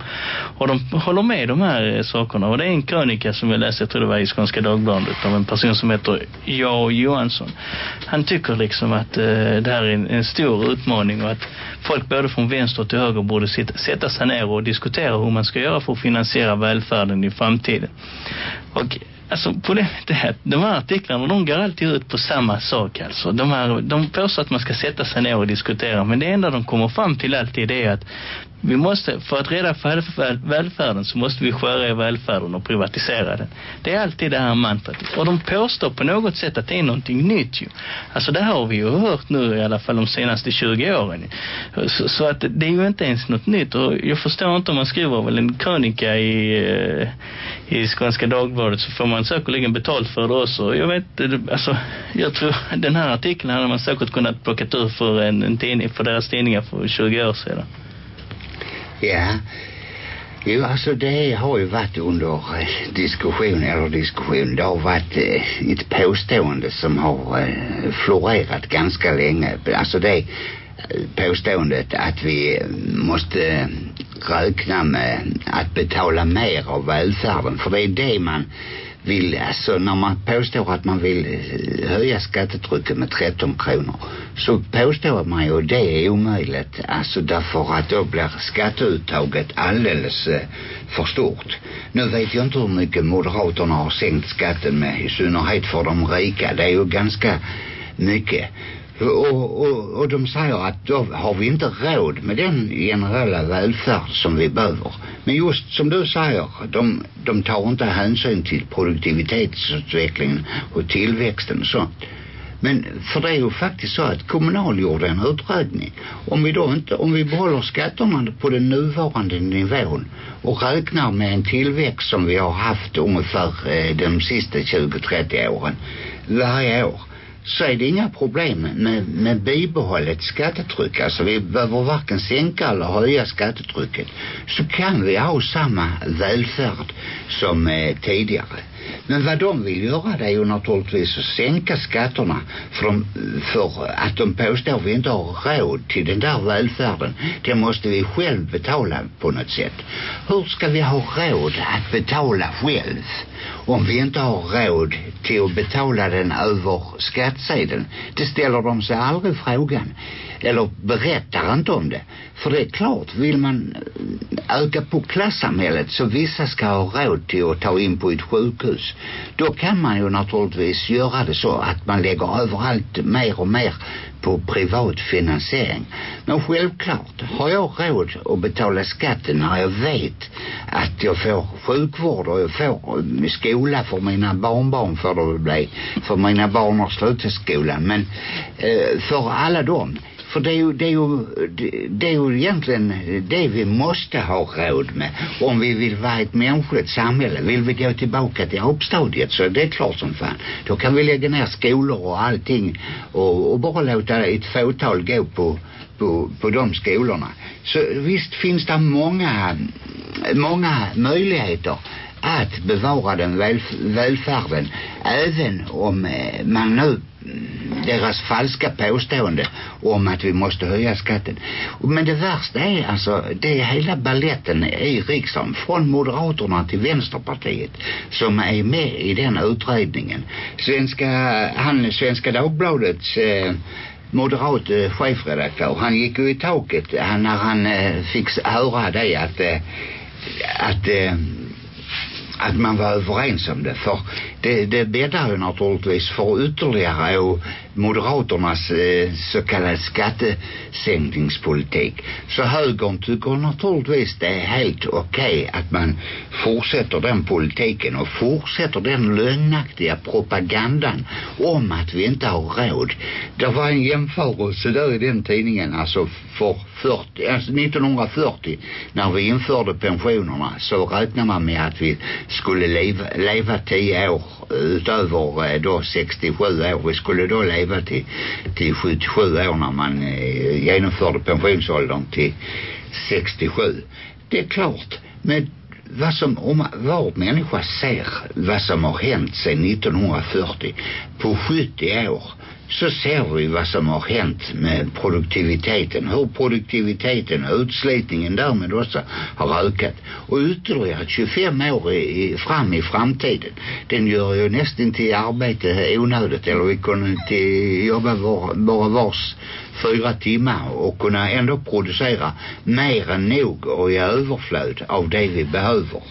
och de håller med de här eh, sakerna. Och det är en krönika som jag läste, jag tror det var i Skånska Dagbladet av en person som heter Ja Johansson. Han tycker liksom att eh, det här är en, en, stor utmaning och att folk både från vänster till höger borde sitta, sätta sig ner och diskutera hur man ska göra för att finansiera välfärden i framtiden. Och Alltså problemet är att de här artiklarna de går alltid ut på samma sak alltså. De, här, de påstår att man ska sätta sig ner och diskutera men det enda de kommer fram till alltid är att vi måste, för att rädda välfärden så måste vi skära i välfärden och privatisera den. Det är alltid det här mantrat. Och de påstår på något sätt att det är någonting nytt ju. Alltså det har vi ju hört nu i alla fall de senaste 20 åren. Så, så att det är ju inte ens något nytt. Och jag förstår inte om man skriver väl en krönika i, eh, i Skånska Dagbladet så får man säkerligen betalt för det också. Jag vet, alltså jag tror den här artikeln hade man säkert kunnat plocka ur för, en, en tidning, för deras tidningar för 20 år sedan. Ja. Jo, alltså det har ju varit under eh, diskussion, eller diskussion, det har varit eh, ett påstående som har eh, florerat ganska länge. Alltså det påståendet att vi måste räkna med att betala mer av välfärden. För det är det man vill, alltså när man påstår att man vill øh, höja skattetrycket med 13 kronor så påstår man ju det är omöjligt alltså därför att då blir skatteuttaget alldeles eh, øh, för stort. Nu vet jag inte hur mycket Moderaterna har sänkt skatten med i synnerhet för de rika. Det är ju ganska mycket. Och, och, och de säger att då har vi inte råd med den generella välfärd som vi behöver. Men just som du säger, de, de tar inte hänsyn till produktivitetsutvecklingen och tillväxten och sånt. Men för det är ju faktiskt så att kommunal gjorde en uträkning. Om vi då inte, om vi behåller skatterna på den nuvarande nivån och räknar med en tillväxt som vi har haft ungefär eh, de sista 20-30 åren varje år så är det inga problem med, med bibehållet skattetryck. Alltså vi behöver varken sänka eller höja skattetrycket. Så kan vi ha samma välfärd som eh, tidigare. Men vad de vill göra det är ju naturligtvis att sänka skatterna för, de, för att de påstår att vi inte har råd till den där välfärden. Det måste vi själv betala på något sätt. Hur ska vi ha råd att betala själv om vi inte har råd till att betala den över skattsedeln? Det ställer de sig aldrig frågan eller berättar inte om det. För det är klart, vill man öka på klassamhället så vissa ska ha råd till att ta in på ett sjukhus. Då kan man ju naturligtvis göra det så att man lägger överallt mer och mer på privat finansiering. Men självklart, har jag råd att betala skatten när jag vet att jag får sjukvård och jag får eh, skola för mina barnbarn får det väl bli. För mina barn har slutat skolan. Men eh, för alla dem för det är ju, det är ju, det är ju egentligen det vi måste ha råd med. Om vi vill vara ett mänskligt samhälle. Vill vi gå tillbaka till apstadiet så det är klart som fan. Då kan vi lägga ner skolor och allting och, och bara låta ett fåtal gå på, på, på de skolorna. Så visst finns det många, många möjligheter att bevara den välf välfärden även om eh, man nu deras falska påstående om att vi måste höja skatten. Men det värsta är alltså, det är hela balletten i riksdagen från Moderaterna till Vänsterpartiet som är med i den utredningen. Svenska, han, Svenska Dagbladets eh, moderat eh, chefredaktör, han gick ju i taket han, när han eh, fick höra det att, eh, att eh, att man var överens om det. För det, det bäddar ju naturligtvis för ytterligare och Moderaternas eh, så kallade skattesänkningspolitik. Så högern tycker naturligtvis det är helt okej okay att man fortsätter den politiken och fortsätter den lögnaktiga propagandan om att vi inte har råd. Det var en jämförelse där i den tidningen alltså för 40, alltså 1940 när vi införde pensionerna så räknar man med att vi skulle leva, leva 10 år eh, utöver eh, då 67 år. Vi skulle då leva till, till 77 år när man eh, genomförde pensionsåldern till 67. Det är klart, men vad som, om var människa ser vad som har hänt sedan 1940 på 70 år så ser vi vad som har hänt med produktiviteten. Hur produktiviteten och utslitningen därmed också har ökat. Och ytterligare 25 år i, fram i framtiden. Den gör ju nästan till arbete onödigt. Eller vi kunde inte jobba var, bara vars fyra timmar och kunna ändå producera mer än nog och i överflöd av det vi behöver.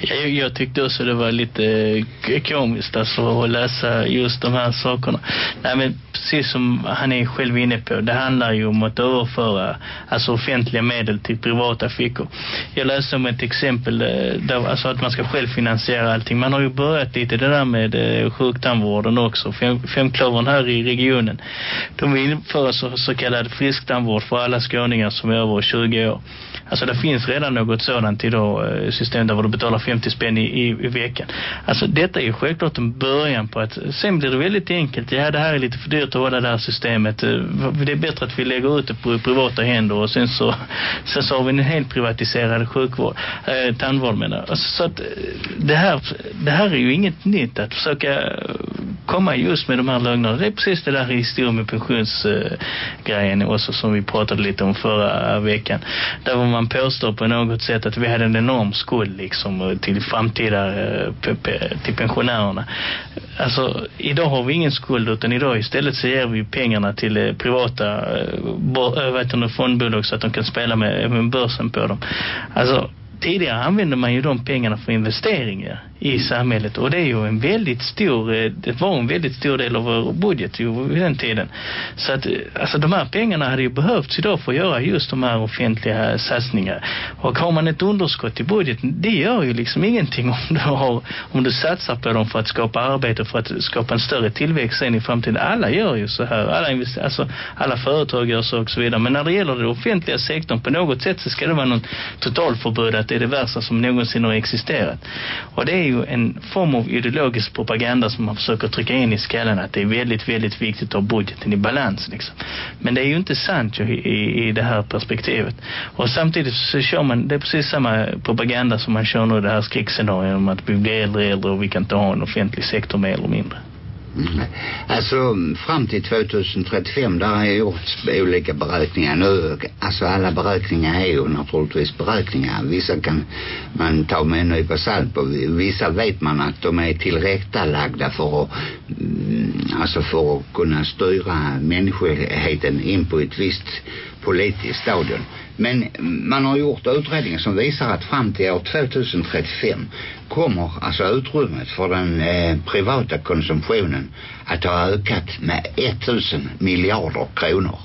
Jag, jag tyckte också det var lite komiskt alltså att läsa just de här sakerna. Nej men precis som han är själv inne på, det handlar ju om att överföra alltså offentliga medel till privata fickor. Jag läste om ett exempel eh, där, alltså att man ska själv finansiera allting. Man har ju börjat lite det där med eh, sjuktandvården också. Fem, femklövern här i regionen. De vill införa så, så kallad frisktandvård för alla skåningar som är över 20 år. Alltså det finns redan något sådant idag eh, system där du betalar 50 spänn i, i, i veckan. Alltså detta är ju självklart en början på att sen blir det väldigt enkelt. Ja det här är lite för dyrt att hålla det här systemet. Eh, det är bättre att vi lägger ut det på privata händer och sen så, *laughs* sen så har vi en helt privatiserad sjukvård, eh, tandvård menar. Alltså, så att eh, det här, det här är ju inget nytt att försöka eh, komma just med de här lögnerna. Det är precis det där historien med pensionsgrejen eh, också som vi pratade lite om förra veckan. Där var man påstår på något sätt att vi hade en enorm skuld liksom till framtida eh, till pensionärerna. Alltså idag har vi ingen skuld utan idag istället så ger vi pengarna till eh, privata eh, eh vet du, fondbolag så att de kan spela med, med börsen på dem. Alltså tidigare använde man ju de pengarna för investeringar i samhället. Och det är ju en väldigt stor eh, det var en väldigt stor del av vår budget ju vid den tiden. Så att eh, alltså de här pengarna hade ju behövts idag för att göra just de här offentliga satsningar. Och har man ett underskott i budgeten det gör ju liksom ingenting *laughs* om du har om du satsar på dem för att skapa arbete för att skapa en större tillväxt sen i framtiden. Alla gör ju så här. Alla, alltså, alla företag gör så och så vidare. Men när det gäller den offentliga sektorn på något sätt så ska det vara någon totalförbud att det är det värsta som någonsin har existerat. Och det är ju en form av ideologisk propaganda som man försöker trycka in i skallen att det är väldigt, väldigt viktigt att ha budgeten i balans liksom. Men det är ju inte sant ju, i, i det här perspektivet. Och samtidigt så kör man, det är precis samma propaganda som man kör nu det här skräckscenariot om att vi blir äldre äldre och vi kan inte ha en offentlig sektor mer eller mindre. Mm. Alltså fram till 2035 där har gjorts olika beräkningar nu. Alltså alla beräkningar är ju naturligtvis beräkningar. Vissa kan man ta med en nypa salt och vissa vet man att de är tillrättalagda för att mm, alltså för att kunna styra människoheten in på ett visst politiskt stadion. Men man har gjort utredningar som visar att fram till år 2035 kommer alltså utrymmet för den eh, privata konsumtionen att ha ökat med 1000 miljarder kronor.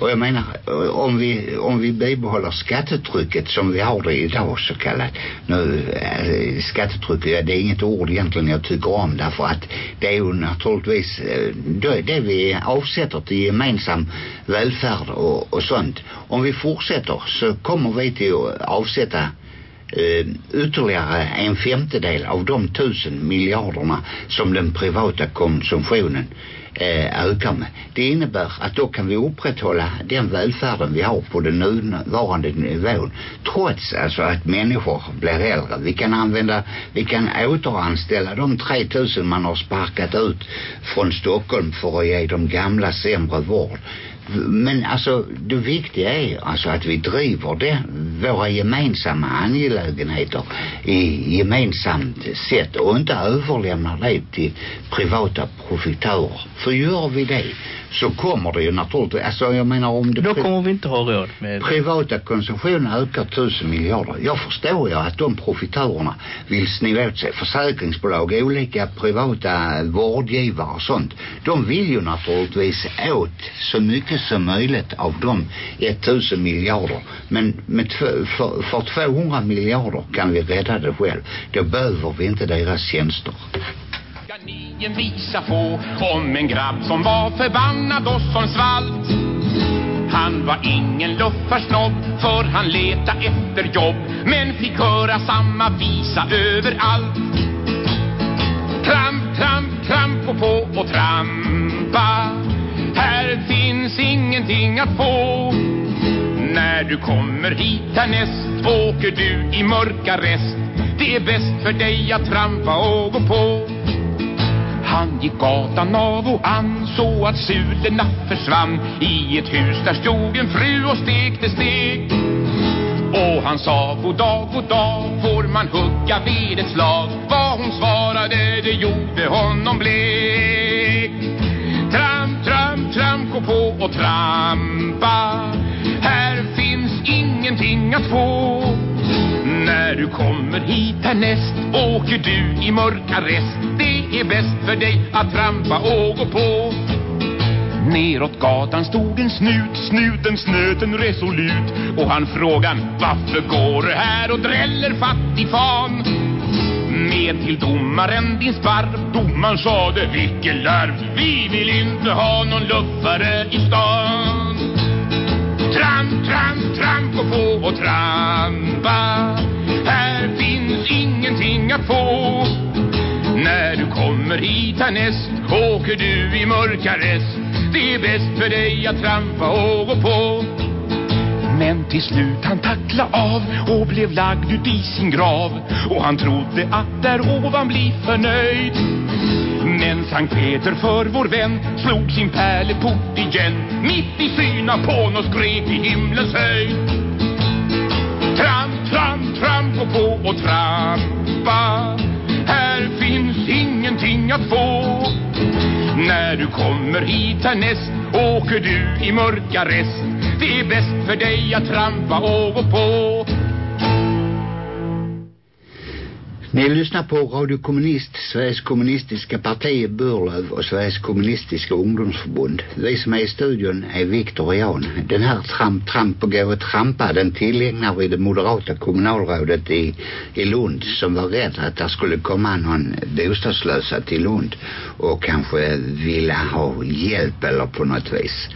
Och jag menar, om vi, om vi bibehåller skattetrycket som vi har det idag så kallat, nu, eh, äh, skattetryck, ja, det är inget ord egentligen jag tycker om därför att det är ju naturligtvis eh, det, det vi avsätter till gemensam välfärd och, och sånt. Om vi fortsätter så kommer vi till att avsätta eh, ytterligare en femtedel av de tusen miljarderna som den privata konsumtionen eh, ökar med. Det innebär att då kan vi upprätthålla den välfärden vi har på den nuvarande nivån trots alltså att människor blir äldre. Vi kan använda, vi kan återanställa de 3000 man har sparkat ut från Stockholm för att ge de gamla sämre vård men alltså det viktiga är alltså att vi driver det, våra gemensamma angelägenheter i gemensamt sätt och inte överlämnar det till privata profitörer. För gör vi det så kommer det ju naturligtvis, alltså jag menar om det... Då kommer vi inte ha råd med Privata konsumtionen ökar tusen miljarder. Jag förstår ju att de profitörerna vill sniva åt sig. Försäkringsbolag, olika privata vårdgivare och sånt. De vill ju naturligtvis åt så mycket som möjligt av de 1000 miljarder. Men med för, för 200 miljarder kan vi rädda det själv. Då behöver vi inte deras tjänster ni en visa på om en grabb som var förbannad och som svalt. Han var ingen luffarsnobb för han leta efter jobb men fick höra samma visa överallt. Tramp, tramp, tramp och på och trampa. Här finns ingenting att få. När du kommer hit härnäst åker du i mörka rest. Det är bäst för dig att trampa och gå på. Han gick gatan av och an så att sulorna försvann I ett hus där stod en fru och stekte stek Och han sa god dag, god dag Får man hugga vid ett slag Vad hon svarade det gjorde honom blek gå på och trampa Här finns ingenting att få när du kommer hit härnäst åker du i mörk arrest. Det är bäst för dig att trampa och gå på. Neråt gatan stod en snut, snuten snöten resolut. Och han frågan, varför går du här och dräller fattig fan. Med till domaren din sparv, domaren sade, vilken larv. Vi vill inte ha någon luffare i stan. Tramp, tramp, tramp och på och trampa här finns ingenting att få När du kommer hit härnäst Åker du i mörka rest Det är bäst för dig att trampa och gå på men till slut han tackla av och blev lagd ut i sin grav. Och han trodde att där ovan bli förnöjd. Men Sankt Peter för vår vän slog sin pärleport igen. Mitt i syna på och skrek i himlens höjd. Tramp Tramp, tramp och på och trampa. Här finns ingenting att få. När du kommer hit härnäst Åker du i mörka rest. Det är bäst för dig att trampa och gå på Ni lyssnar på Radio Kommunist, Sveriges kommunistiska parti i Burlöv och Sveriges kommunistiska ungdomsförbund. Vi som är i studion är Viktor och Jan. Den här tramp, tramp och gå och trampa, den tillägnar vi det moderata kommunalrådet i, i Lund som var rädd att det skulle komma någon bostadslösa till Lund och kanske vilja ha hjälp eller på något vis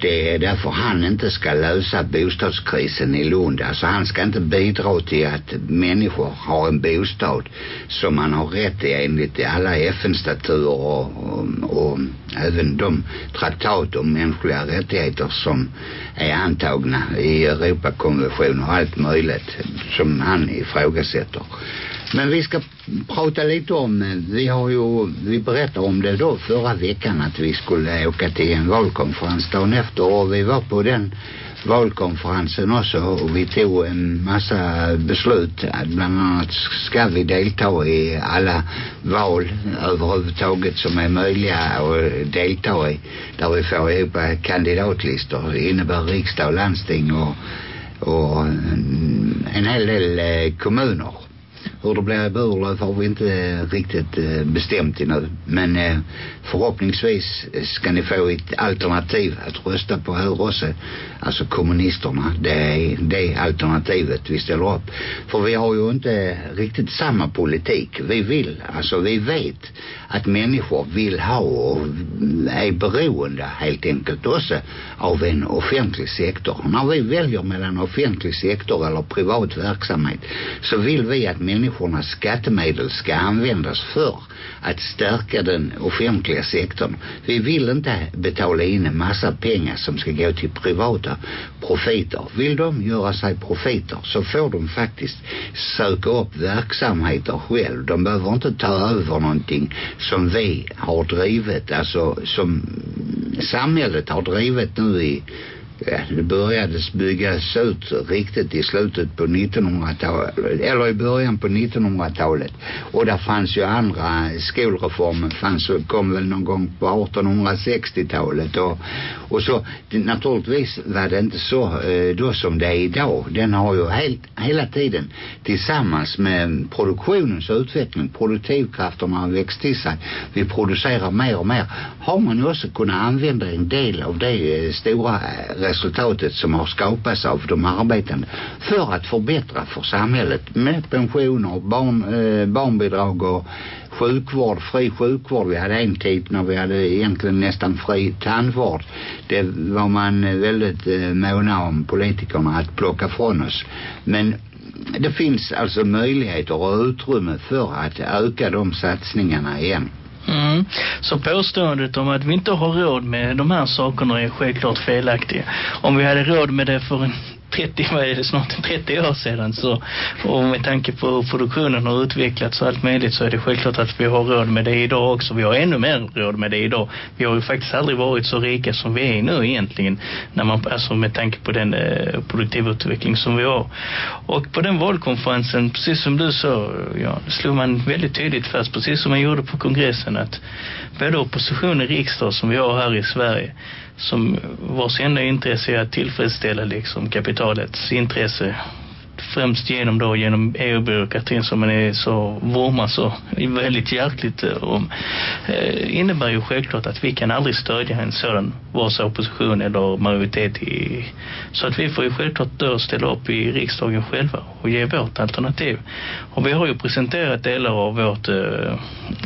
det är därför han inte ska lösa bostadskrisen i Lund. Alltså han ska inte bidra till att människor har en bostad som man har rätt till enligt alla FN-statuer och, och, och även de traktat om mänskliga rättigheter som är antagna i Europakonventionen och allt möjligt som han ifrågasätter. Men vi ska prata lite om, vi har ju, vi berättade om det då förra veckan att vi skulle åka till en valkonferens dagen efter och vi var på den valkonferensen också och vi tog en massa beslut. Bland annat ska vi delta i alla val överhuvudtaget som är möjliga att delta i. Där vi får ihop kandidatlistor. Det innebär riksdag och landsting och, och en, hel del eh, kommuner. Hur det blir i Burlöv har vi inte riktigt eh, bestämt ännu. Men eh, förhoppningsvis eh, ska ni få ett alternativ att rösta på här också. Alltså kommunisterna. Det är det alternativet vi ställer upp. För vi har ju inte riktigt samma politik. Vi vill, alltså vi vet att människor vill ha och är beroende helt enkelt också av en offentlig sektor. När vi väljer mellan offentlig sektor eller privat verksamhet så vill vi att människor människornas skattemedel ska användas för att stärka den offentliga sektorn. Vi vill inte betala in en massa pengar som ska gå till privata profiter. Vill de göra sig profiter så får de faktiskt söka upp verksamheter själv. De behöver inte ta över någonting som vi har drivit, alltså som samhället har drivit nu i ja, det började byggas ut riktigt i slutet på 1900-talet eller i början på 1900-talet och där fanns ju andra skolreformen fanns kom väl någon gång på 1860-talet och, och så det, naturligtvis var det inte så eh, då som det är idag. Den har ju helt, hela tiden tillsammans med produktionens utveckling produktivkrafterna har växt till sig. Vi producerar mer och mer. Har man ju också kunnat använda en del av det eh, stora eh, resultatet som har skapats av de arbetande för att förbättra för samhället med pensioner, barn, eh, barnbidrag och sjukvård, fri sjukvård. Vi hade en tid när vi hade egentligen nästan fri tandvård. Det var man väldigt eh, måna om politikerna att plocka från oss. Men det finns alltså möjligheter och utrymme för att öka de satsningarna igen. Mm. Så påståendet om att vi inte har råd med de här sakerna är självklart felaktigt. Om vi hade råd med det för en 30, vad är det, snart 30 år sedan så, och med tanke på hur produktionen har utvecklats och allt möjligt så är det självklart att vi har råd med det idag också. Vi har ännu mer råd med det idag. Vi har ju faktiskt aldrig varit så rika som vi är nu egentligen när man, alltså med tanke på den eh, produktivutveckling som vi har. Och på den valkonferensen, precis som du sa, ja, slog man väldigt tydligt fast, precis som man gjorde på kongressen, att både opposition i riksdag som vi har här i Sverige som vars enda intresse är att tillfredsställa liksom kapitalets intresse främst genom då genom EU-byråkratin som man är så vurmar så väldigt hjärtligt eh, om Eh, innebär ju självklart att vi kan aldrig stödja en sådan vare sig opposition eller majoritet i, så att vi får ju självklart då ställa upp i riksdagen själva och ge vårt alternativ. Och vi har ju presenterat delar av vårt eh,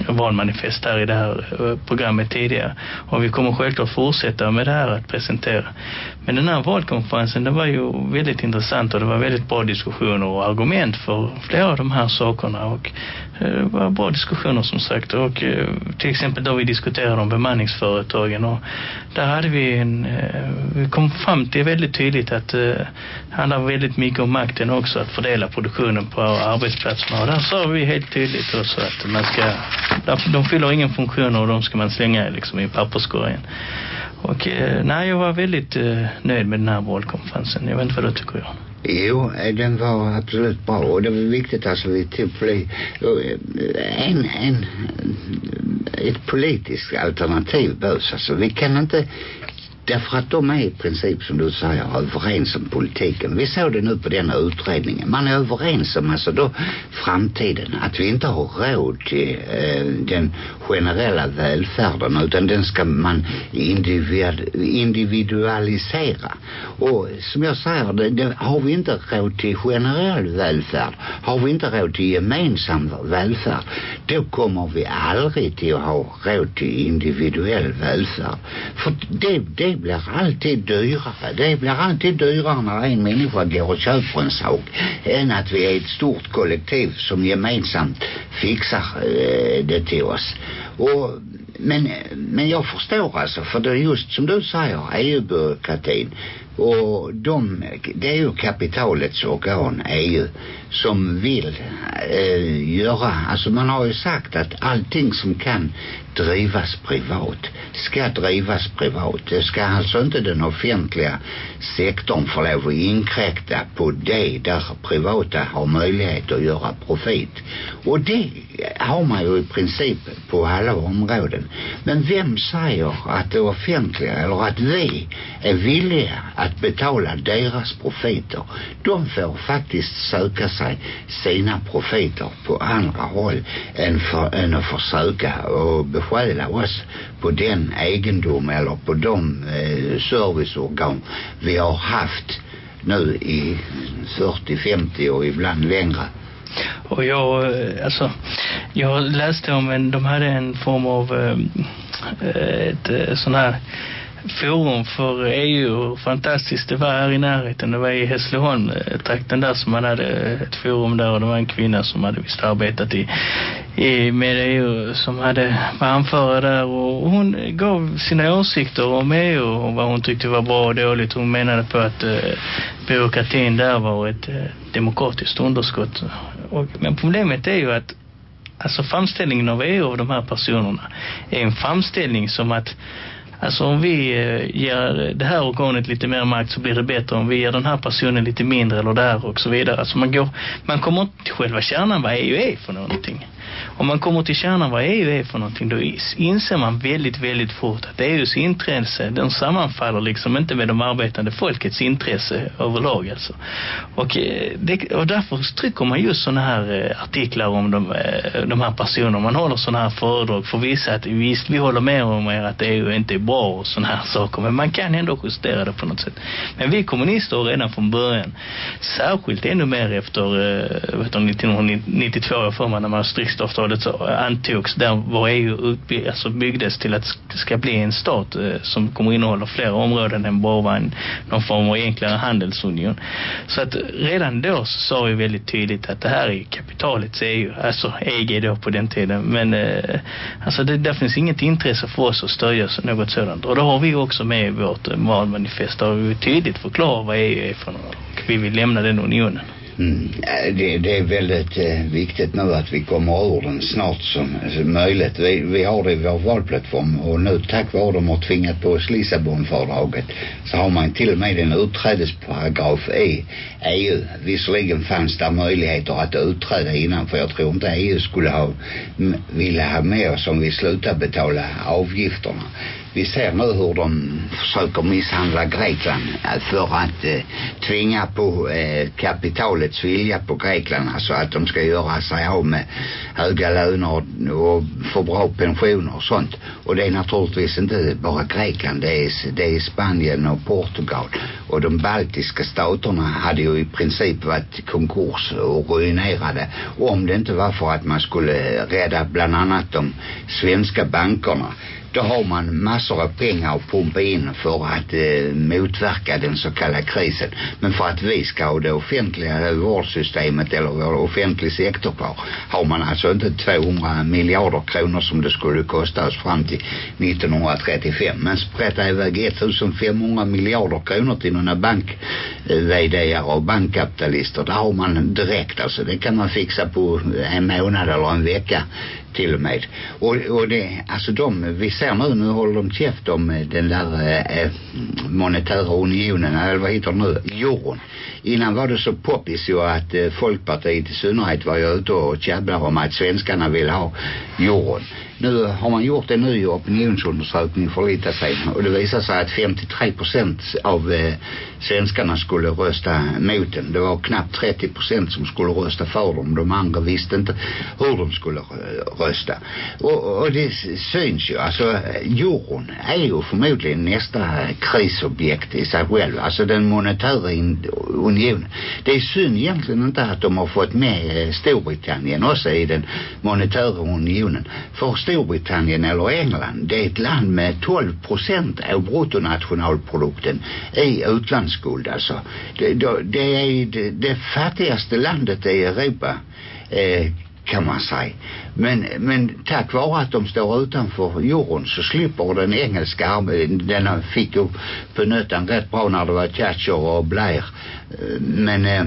valmanifest här i det här eh, programmet tidigare. Och vi kommer självklart fortsätta med det här att presentera. Men den här valkonferensen den var ju väldigt intressant och det var väldigt bra diskussioner och argument för flera av de här sakerna. Och Eh, det var bra diskussioner som sagt och eh, till exempel då vi diskuterade om bemanningsföretagen och där hade vi en eh, vi kom fram till väldigt tydligt att det handlar väldigt mycket om makten också att fördela produktionen på arbetsplatserna och där sa vi helt tydligt också att man ska de fyller ingen funktion och de ska man slänga liksom i papperskorgen och nej, jag var väldigt nöjd med den här valkonferensen. Jag vet inte vad du tycker jag. Jo, den var absolut bra och det var viktigt alltså vi tog poli eh, en, en, ett politiskt alternativ behövs alltså. Vi kan inte Därför att de är i princip som du säger överens om politiken. Vi såg det nu på denna utredningen. Man är överens om alltså då framtiden. Att vi inte har råd till eh, den generella välfärden utan den ska man individ, individualisera. Och som jag säger, det, det, har vi inte råd till generell välfärd, har vi inte råd till gemensam välfärd, då kommer vi aldrig till att ha råd till individuell välfärd. För det, det blir alltid dyrare. Det blir alltid dyrare när en människa går och köper en sak än att vi är ett stort kollektiv som gemensamt fixar eh, det till oss. Och, men, men jag förstår alltså, för det är just som du säger, EU-byråkratin och de, det är ju kapitalets organ EU som vill eh, göra, alltså man har ju sagt att allting som kan drivas privat ska drivas privat. Det ska alltså inte den offentliga sektorn få lov att inkräkta på det där privata har möjlighet att göra profit. Och det har man ju i princip på alla områden. Men vem säger att det offentliga eller att vi är villiga att betala deras profiter? De får faktiskt söka sig sina profiter på andra håll än, för, än att försöka och besjäla oss på den egendom eller på de eh, serviceorgan vi har haft nu i 40-50 och ibland längre. Och jag, eh, alltså, jag läste om en, de hade en form av eh, eh ett eh, sån här forum för EU fantastiskt. Det var här i närheten. Det var i Hässleholm eh, trakten där som man hade eh, ett forum där och det var en kvinna som hade visst arbetat i, i med EU som hade var anförare där och hon gav sina åsikter om EU och vad hon tyckte var bra och dåligt. Hon menade på att eh, byråkratin där var ett eh, demokratiskt underskott. Och, men problemet är ju att alltså framställningen av EU av de här personerna är en framställning som att Alltså om vi eh, ger det här organet lite mer makt så blir det bättre om vi ger den här personen lite mindre eller där och så vidare. Alltså man går, man kommer inte till själva kärnan vad EU är e för någonting. Om man kommer till kärnan vad EU är för någonting då inser man väldigt, väldigt fort att EUs intresse den sammanfaller liksom inte med de arbetande folkets intresse överlag alltså. Och, eh, det, och därför trycker man just sådana här eh, artiklar om de, eh, de här personerna. Man håller sådana här föredrag för att visa att visst vi håller med om er att EU inte är bra och sådana här saker. Men man kan ändå justera det på något sätt. Men vi kommunister har redan från början, särskilt ännu mer efter, eh, efter 1992 jag för mig när man riksdagsavtalet eh, antogs där vår EU alltså byggdes till att det ska bli en stat eh, som kommer innehålla flera områden än bara en, någon form av enklare handelsunion. Så att redan då så sa vi väldigt tydligt att det här är kapitalets EU, alltså EG då på den tiden. Men eh, alltså det, där finns inget intresse för oss att stödja något sådant. Och då har vi också med i vårt eh, valmanifest där vi tydligt förklarar vad EU är för något. Och vi vill lämna den unionen. Mm, eh, det, det är väldigt eh, viktigt nu att vi kommer ur den snart som, som möjligt. Vi, vi har det i vår valplattform och nu tack vare de har tvingat på oss Lissabonfördraget så har man till och med en utträdesparagraf i EU. Visserligen fanns det möjligheter att utträda innan för jag tror inte EU skulle ha vilja ha med oss om vi slutar betala avgifterna vi ser nu hur de försöker misshandla Grekland eh, för att eh, tvinga på eh, kapitalets vilja på Grekland alltså att de ska göra sig av med höga löner och, få bra pensioner och sånt. Och det är naturligtvis inte bara Grekland det är, det är Spanien och Portugal. Och de baltiska staterna hade ju i princip varit konkurs och ruinerade om det inte var för att man skulle rädda bland annat de svenska bankerna då har man massor av pengar att pumpa in för att eh, motverka den så kallade krisen. Men för att vi ska ha det offentliga vårdsystemet eller vår offentlig sektor kvar har man alltså inte 200 miljarder kronor som det skulle kosta oss fram till 1935. Men sprätta iväg 1500 miljarder kronor till några bank eh, och bankkapitalister. Det har man direkt alltså. Det kan man fixa på en månad eller en vecka till och med. Och, och det, alltså de, vi ser nu, nu håller de käft om eh, den där eh, eh, monetära unionen, eller vad heter det nu, euron. Innan var det så poppis ju att eh, Folkpartiet i synnerhet var ju ute och käbblade om att svenskarna vill ha euron. Nu har man gjort en ny opinionsundersökning för lite sig och det visar sig att 53 procent av eh, svenskarna skulle rösta mot den. Det var knappt 30 procent som skulle rösta för dem. De andra visste inte hur de skulle rösta. Och, och det syns ju. Alltså euron är ju förmodligen nästa krisobjekt i sig själv. Alltså den monetära unionen. Det är synd egentligen inte att de har fått med eh, Storbritannien också i den monetära unionen. För Storbritannien eller England, det är ett land med 12 procent av bruttonationalprodukten i utlandsskuld alltså. Det, det är det, det fattigaste landet i Europa eh, kan man säga. Men, men tack vare att de står utanför euron så slipper den engelska armén, den fick ju på nöten rätt bra när det var Thatcher och Blair. Eh, men eh,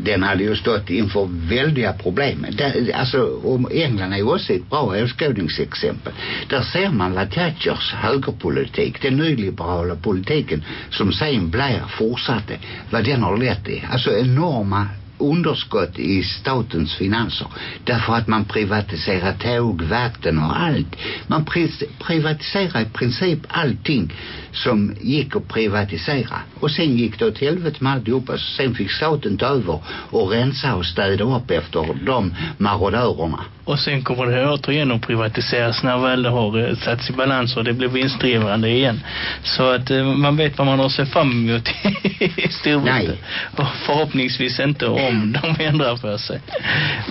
den hade ju stått inför väldiga problem. Där, alltså, och England är ju också ett bra åskådningsexempel. Där ser man vad Thatchers högerpolitik, den nyliberala politiken som sen Blair fortsatte, vad den har lett i. Alltså enorma underskott i statens finanser därför att man privatiserar tåg, vatten och allt. Man pri privatiserar i princip allting som gick att privatisera. Och sen gick det åt helvete med alltihopa. Så sen fick staten ta över och rensa och städa upp efter de marodörerna. Och sen kommer det återigen att privatiseras när väl det har eh, satts i balans och det blir vinstdrivande igen. Så att eh, man vet vad man har sett fram emot *laughs* i. Och förhoppningsvis inte om *laughs* de ändrar för sig.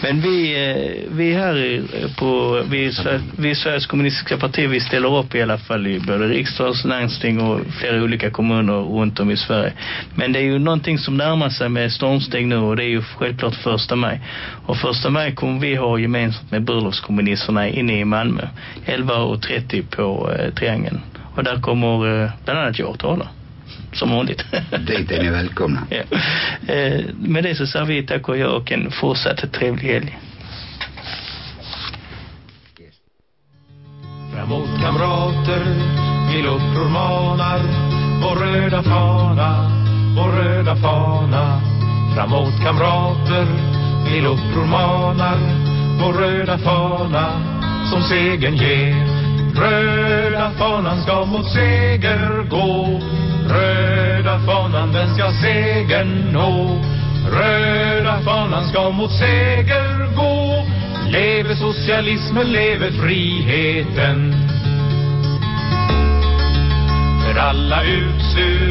Men vi, eh, vi här på vi, vi Sveriges kommunistiska parti vi ställer upp i alla fall i både riksdags, landsting och flera olika kommuner runt om i Sverige. Men det är ju någonting som närmar sig med stormsteg nu och det är ju självklart första maj. Och första maj kommer vi ha gemensamt med Burlovskommunisterna inne i Malmö. 11.30 på eh, Triangeln. Och där kommer eh, bland annat jag att tala. Som vanligt. Dit är ni välkomna. *laughs* ja. eh, med det så säger vi tack och jag och en fortsatt trevlig helg. Framåt kamrater, till uppror manar Vår röda fana, vår röda fana Framåt kamrater, till uppror manar Vår röda fana, som segern ger Röda fanan ska mot seger gå Röda fanan, den ska segern nå. Röda fanan ska mot seger gå. Leve socialismen, leve friheten. För alla utsug